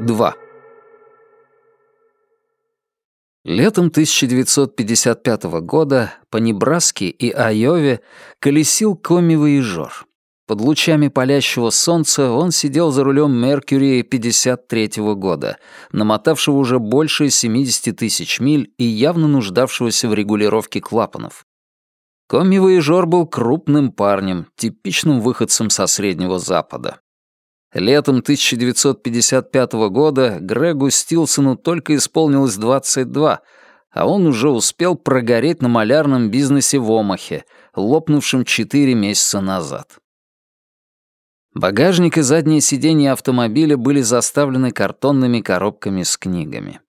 2. Летом 1955 года по Небраске и Айове колесил коми-воежор. Под лучами палящего солнца он сидел за рулем Меркьюри 53 года, намотавшего уже больше 70 тысяч миль и явно нуждавшегося в регулировке клапанов. Коми-воежор был крупным парнем, типичным выходцем со Среднего Запада. Летом 1955 года Грегу Стилсону только исполнилось 22, а он уже успел прогореть на малярном бизнесе в Омахе, лопнувшем 4 месяца назад. Багажник и заднее сиденье автомобиля были заставлены картонными коробками с книгами.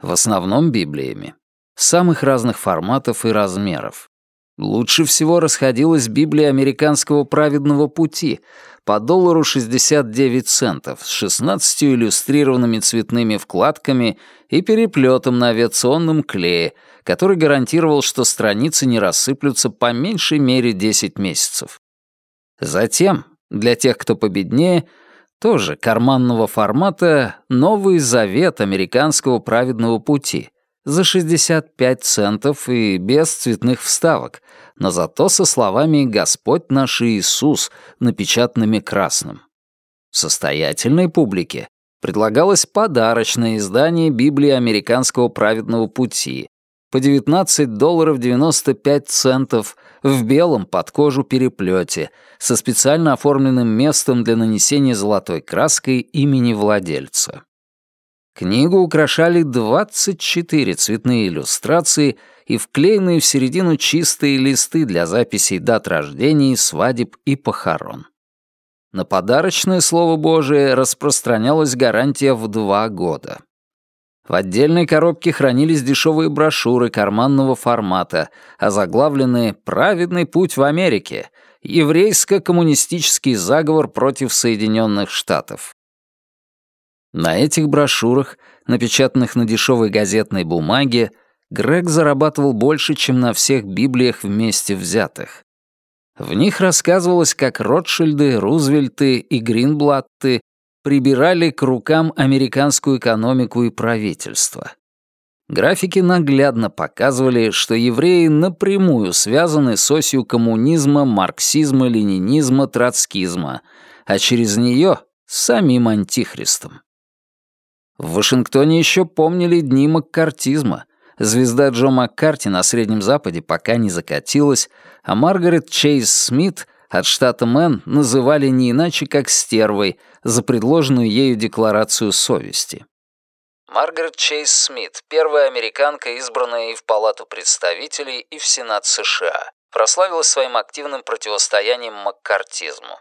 В основном библиями. Самых разных форматов и размеров. Лучше всего расходилась Библия американского праведного пути — по доллару 69 центов с 16 иллюстрированными цветными вкладками и переплетом на авиационном клее, который гарантировал, что страницы не рассыплются по меньшей мере 10 месяцев. Затем, для тех, кто победнее, тоже карманного формата «Новый завет американского праведного пути», за 65 центов и без цветных вставок, но зато со словами «Господь наш Иисус», напечатанными красным. Состоятельной публике предлагалось подарочное издание Библии американского праведного пути по 19 долларов 95 центов в белом под кожу переплете со специально оформленным местом для нанесения золотой краской имени владельца. Книгу украшали 24 цветные иллюстрации и вклеенные в середину чистые листы для записей дат рождений, свадеб и похорон. На подарочное Слово Божие распространялась гарантия в два года. В отдельной коробке хранились дешевые брошюры карманного формата, озаглавленные «Праведный путь в Америке», «Еврейско-коммунистический заговор против Соединенных Штатов». На этих брошюрах, напечатанных на дешевой газетной бумаге, Грег зарабатывал больше, чем на всех Библиях вместе взятых. В них рассказывалось, как Ротшильды, Рузвельты и Гринблатты прибирали к рукам американскую экономику и правительство. Графики наглядно показывали, что евреи напрямую связаны с осью коммунизма, марксизма, ленинизма, троцкизма, а через нее — самим антихристом. В Вашингтоне еще помнили дни маккартизма. Звезда Джо Маккарти на Среднем Западе пока не закатилась, а Маргарет Чейз Смит от штата Мэн называли не иначе, как стервой за предложенную ею декларацию совести. Маргарет Чейз Смит, первая американка, избранная и в Палату представителей, и в Сенат США, прославилась своим активным противостоянием маккартизму.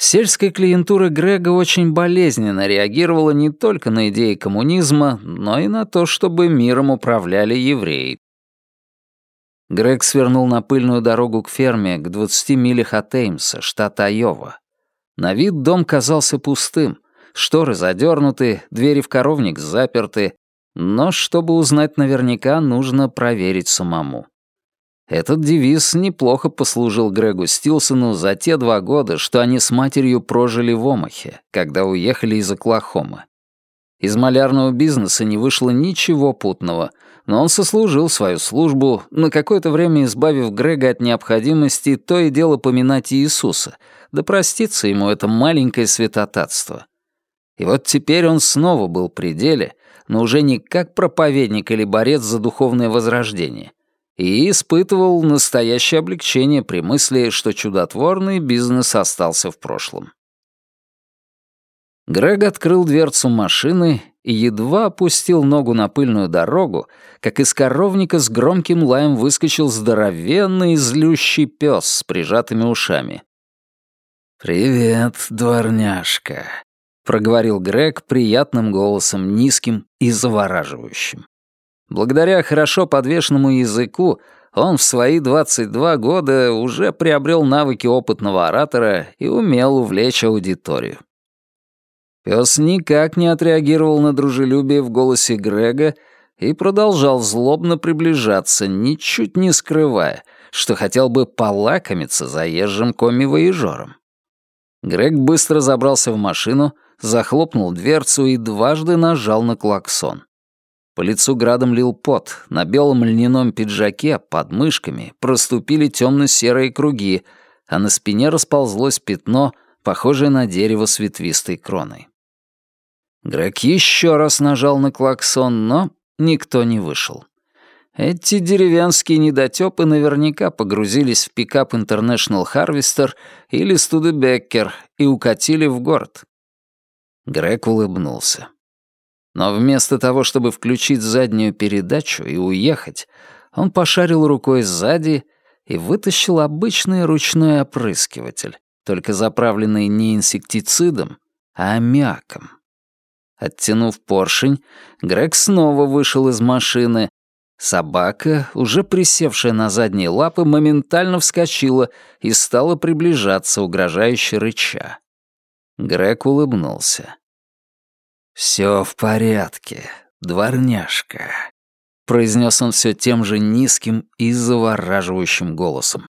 Сельская клиентура Грега очень болезненно реагировала не только на идеи коммунизма, но и на то, чтобы миром управляли евреи. Грег свернул на пыльную дорогу к ферме к 20 милях от Эймса, штат Айова. На вид дом казался пустым, шторы задернуты, двери в коровник заперты, но чтобы узнать наверняка, нужно проверить самому. Этот девиз неплохо послужил Грегу Стилсону за те два года, что они с матерью прожили в Омахе, когда уехали из Оклахомы. Из малярного бизнеса не вышло ничего путного, но он сослужил свою службу, на какое-то время избавив Грега от необходимости то и дело поминать Иисуса, да простится ему это маленькое святотатство. И вот теперь он снова был при деле, но уже не как проповедник или борец за духовное возрождение, и испытывал настоящее облегчение при мысли, что чудотворный бизнес остался в прошлом. Грег открыл дверцу машины и едва опустил ногу на пыльную дорогу, как из коровника с громким лаем выскочил здоровенный злющий пес с прижатыми ушами. «Привет, дворняжка», — проговорил Грег приятным голосом, низким и завораживающим. Благодаря хорошо подвешенному языку он в свои 22 года уже приобрел навыки опытного оратора и умел увлечь аудиторию. Пес никак не отреагировал на дружелюбие в голосе Грега и продолжал злобно приближаться, ничуть не скрывая, что хотел бы полакомиться заезжим коми-воежором. Грег быстро забрался в машину, захлопнул дверцу и дважды нажал на клаксон. По лицу градом лил пот, на белом льняном пиджаке под мышками проступили темно-серые круги, а на спине расползлось пятно, похожее на дерево с ветвистой кроной. Грег еще раз нажал на клаксон, но никто не вышел. Эти деревенские недотёпы наверняка погрузились в пикап International Harvester или Студебеккер и укатили в город. Грег улыбнулся. Но вместо того, чтобы включить заднюю передачу и уехать, он пошарил рукой сзади и вытащил обычный ручной опрыскиватель, только заправленный не инсектицидом, а аммиаком. Оттянув поршень, Грег снова вышел из машины, Собака, уже присевшая на задние лапы, моментально вскочила и стала приближаться, угрожающе рыча. Грег улыбнулся. «Все в порядке, дворняжка», — произнес он все тем же низким и завораживающим голосом.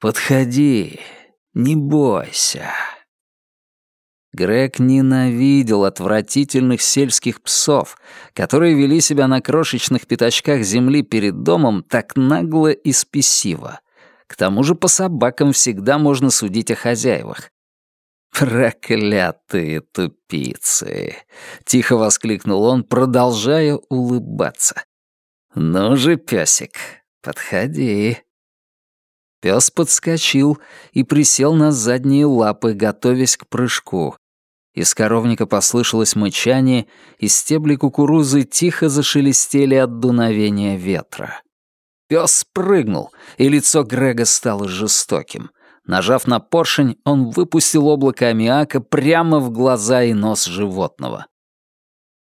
«Подходи, не бойся». Грег ненавидел отвратительных сельских псов, которые вели себя на крошечных пятачках земли перед домом так нагло и спесиво. К тому же по собакам всегда можно судить о хозяевах. «Проклятые тупицы!» — тихо воскликнул он, продолжая улыбаться. «Ну же, песик, подходи». Пес подскочил и присел на задние лапы, готовясь к прыжку. Из коровника послышалось мычание, и стебли кукурузы тихо зашелестели от дуновения ветра. Пес прыгнул, и лицо Грега стало жестоким. Нажав на поршень, он выпустил облако аммиака прямо в глаза и нос животного.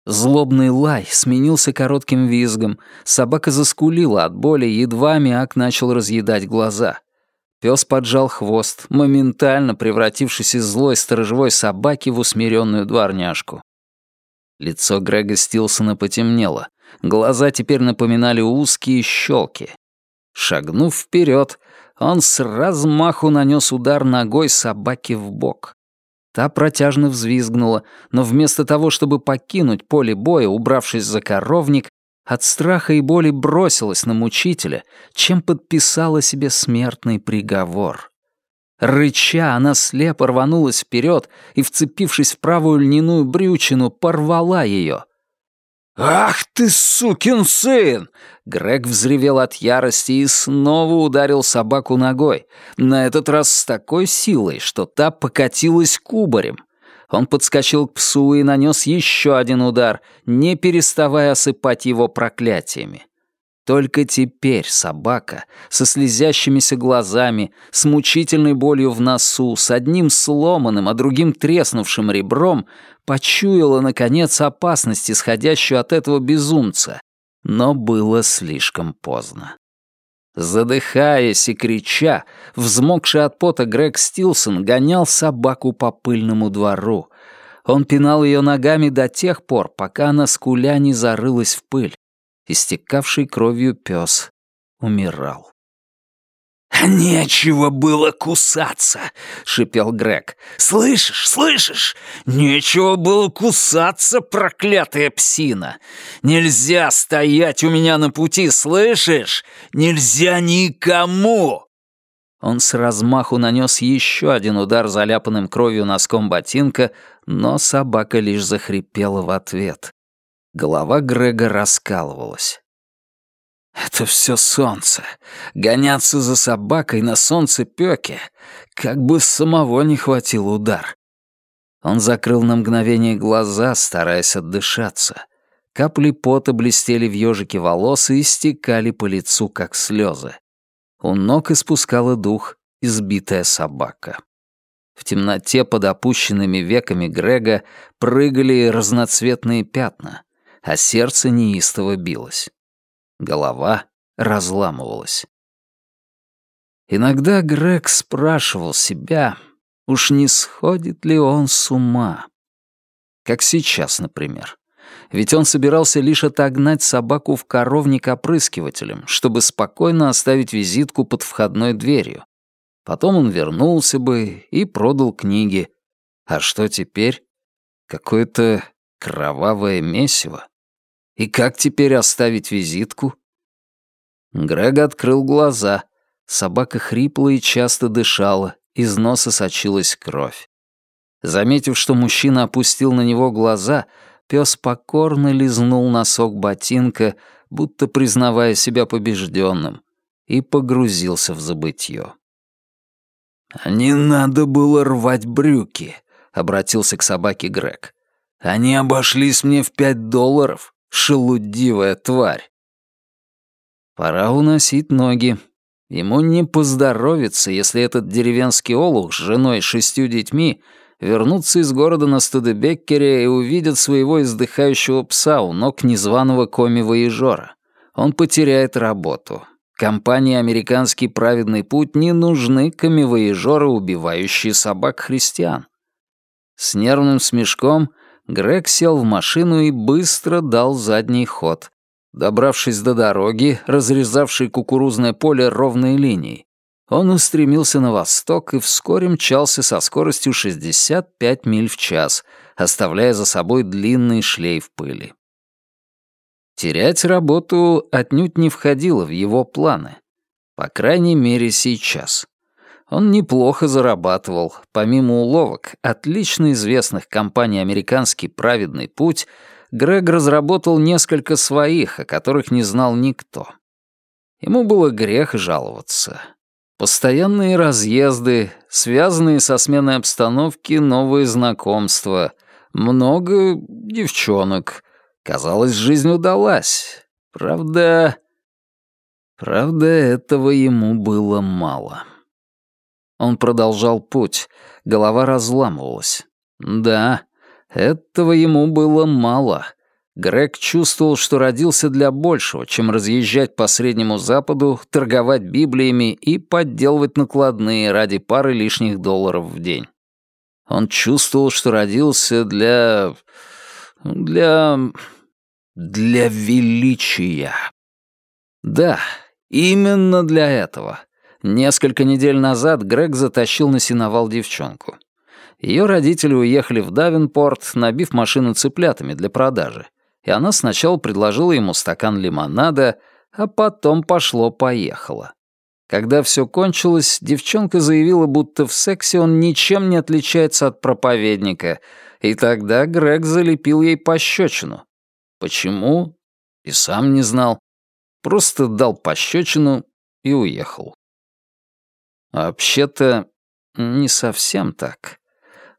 Злобный лай сменился коротким визгом, собака заскулила от боли, едва аммиак начал разъедать глаза. Пес поджал хвост, моментально превратившись из злой сторожевой собаки в усмиренную дворняжку. Лицо Грега Стилсона потемнело, глаза теперь напоминали узкие щелки. Шагнув вперед, он с размаху нанес удар ногой собаке в бок. Та протяжно взвизгнула, но вместо того, чтобы покинуть поле боя, убравшись за коровник, от страха и боли бросилась на мучителя, чем подписала себе смертный приговор. Рыча, она слепо рванулась вперед и, вцепившись в правую льняную брючину, порвала ее. «Ах ты, сукин сын!» Грег взревел от ярости и снова ударил собаку ногой, на этот раз с такой силой, что та покатилась кубарем. Он подскочил к псу и нанес еще один удар, не переставая осыпать его проклятиями. Только теперь собака, со слезящимися глазами, с мучительной болью в носу, с одним сломанным, а другим треснувшим ребром, почуяла, наконец, опасность, исходящую от этого безумца. Но было слишком поздно. Задыхаясь и крича, взмокший от пота Грег Стилсон гонял собаку по пыльному двору. Он пинал ее ногами до тех пор, пока она скуля не зарылась в пыль истекавший кровью пес умирал. «Нечего было кусаться!» — шипел Грег. «Слышишь, слышишь? Нечего было кусаться, проклятая псина! Нельзя стоять у меня на пути, слышишь? Нельзя никому!» Он с размаху нанес еще один удар заляпанным кровью носком ботинка, но собака лишь захрипела в ответ. Голова Грега раскалывалась. «Это все солнце. Гоняться за собакой на солнце пёке. Как бы самого не хватил удар». Он закрыл на мгновение глаза, стараясь отдышаться. Капли пота блестели в ёжике волос и стекали по лицу, как слезы. У ног испускала дух избитая собака. В темноте под опущенными веками Грега прыгали разноцветные пятна а сердце неистово билось. Голова разламывалась. Иногда Грег спрашивал себя, уж не сходит ли он с ума. Как сейчас, например. Ведь он собирался лишь отогнать собаку в коровник опрыскивателем, чтобы спокойно оставить визитку под входной дверью. Потом он вернулся бы и продал книги. А что теперь? Какое-то кровавое месиво. И как теперь оставить визитку? Грег открыл глаза. Собака хрипла и часто дышала, из носа сочилась кровь. Заметив, что мужчина опустил на него глаза, пес покорно лизнул носок ботинка, будто признавая себя побежденным, и погрузился в забытье. «А «Не надо было рвать брюки», — обратился к собаке Грег. «Они обошлись мне в пять долларов, шелудивая тварь». Пора уносить ноги. Ему не поздоровится, если этот деревенский олух с женой и шестью детьми вернутся из города на Студебеккере и увидят своего издыхающего пса у ног незваного коми-воежора. Он потеряет работу. Компании «Американский праведный путь» не нужны камевоежоры, убивающие собак-христиан. С нервным смешком Грег сел в машину и быстро дал задний ход. Добравшись до дороги, разрезавшей кукурузное поле ровной линией, он устремился на восток и вскоре мчался со скоростью 65 миль в час, оставляя за собой длинный шлейф пыли. Терять работу отнюдь не входило в его планы. По крайней мере, сейчас. Он неплохо зарабатывал, помимо уловок, отлично известных компаний «Американский праведный путь», Грег разработал несколько своих, о которых не знал никто. Ему было грех жаловаться. Постоянные разъезды, связанные со сменой обстановки новые знакомства, много девчонок, Казалось, жизнь удалась. Правда... Правда, этого ему было мало. Он продолжал путь, голова разламывалась. Да, этого ему было мало. Грег чувствовал, что родился для большего, чем разъезжать по Среднему Западу, торговать Библиями и подделывать накладные ради пары лишних долларов в день. Он чувствовал, что родился для... для для величия. Да, именно для этого. Несколько недель назад Грег затащил на сеновал девчонку. Ее родители уехали в Давинпорт, набив машину цыплятами для продажи. И она сначала предложила ему стакан лимонада, а потом пошло-поехало. Когда все кончилось, девчонка заявила, будто в сексе он ничем не отличается от проповедника, и тогда Грег залепил ей пощечину. Почему? И сам не знал. Просто дал пощечину и уехал. Вообще-то, не совсем так.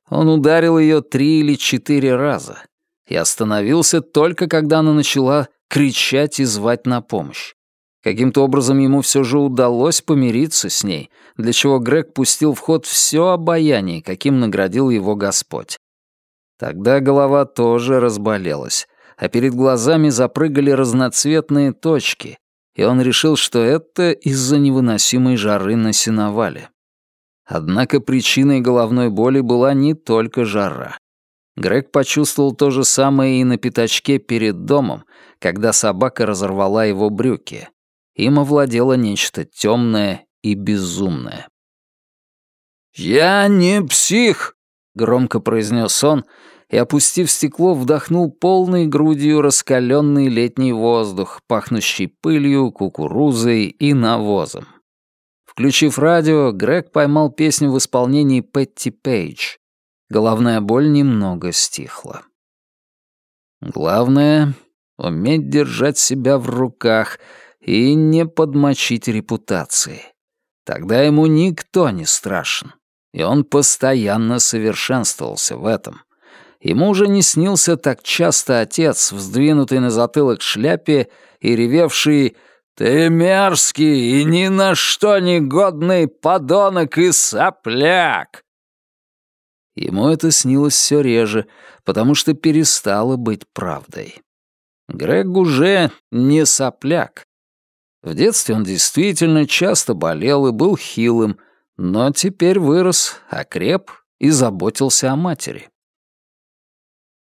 Он ударил ее три или четыре раза и остановился только когда она начала кричать и звать на помощь. Каким-то образом ему все же удалось помириться с ней, для чего Грег пустил в ход все обаяние, каким наградил его Господь. Тогда голова тоже разболелась, а перед глазами запрыгали разноцветные точки, и он решил, что это из-за невыносимой жары на сеновале. Однако причиной головной боли была не только жара. Грег почувствовал то же самое и на пятачке перед домом, когда собака разорвала его брюки. Им овладело нечто темное и безумное. «Я не псих!» — громко произнес он, и, опустив стекло, вдохнул полной грудью раскаленный летний воздух, пахнущий пылью, кукурузой и навозом. Включив радио, Грег поймал песню в исполнении Петти Пейдж. Головная боль немного стихла. Главное — уметь держать себя в руках и не подмочить репутации. Тогда ему никто не страшен, и он постоянно совершенствовался в этом. Ему уже не снился так часто отец, вздвинутый на затылок шляпе и ревевший «Ты мерзкий и ни на что не годный подонок и сопляк!» Ему это снилось все реже, потому что перестало быть правдой. Грег уже не сопляк. В детстве он действительно часто болел и был хилым, но теперь вырос, окреп и заботился о матери.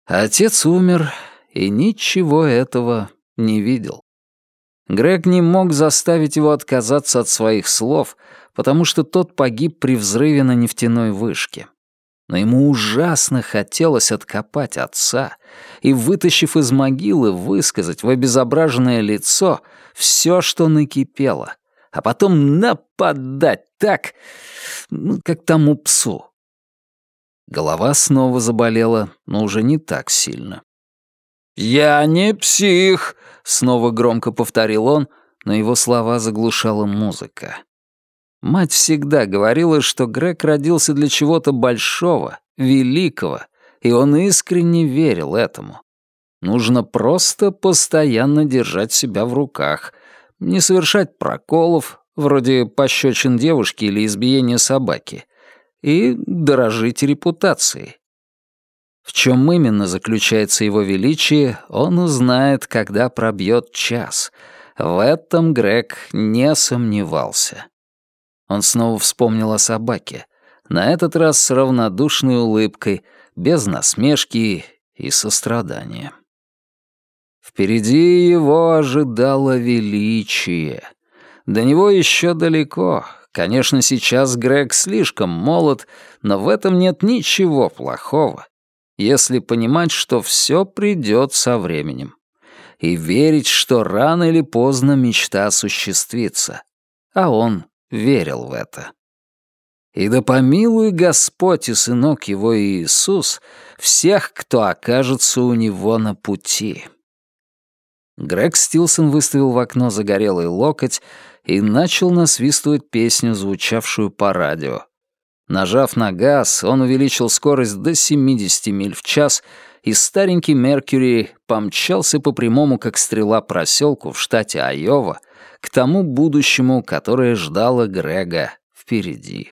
Отец умер и ничего этого не видел. Грег не мог заставить его отказаться от своих слов, потому что тот погиб при взрыве на нефтяной вышке. но ему ужасно хотелось откопать отца и, вытащив из могилы, высказать в обезображенное лицо все, что накипело, а потом нападать так, ну, как тому псу. Голова снова заболела, но уже не так сильно. «Я не псих!» — снова громко повторил он, но его слова заглушала музыка. Мать всегда говорила, что Грег родился для чего-то большого, великого, и он искренне верил этому. Нужно просто постоянно держать себя в руках, не совершать проколов, вроде пощечин девушки или избиения собаки, и дорожить репутацией. В чем именно заключается его величие, он узнает, когда пробьет час. В этом Грег не сомневался. Он снова вспомнил о собаке, на этот раз с равнодушной улыбкой, без насмешки и сострадания. Впереди его ожидало величие. До него еще далеко. Конечно, сейчас Грег слишком молод, но в этом нет ничего плохого, если понимать, что все придет со временем. И верить, что рано или поздно мечта осуществится. А он верил в это. И да помилуй Господь и Сынок Его Иисус всех, кто окажется у Него на пути. Грег Стилсон выставил в окно загорелый локоть и начал насвистывать песню, звучавшую по радио. Нажав на газ, он увеличил скорость до 70 миль в час, и старенький Меркьюри помчался по прямому, как стрела, проселку в штате Айова, к тому будущему, которое ждало Грега впереди.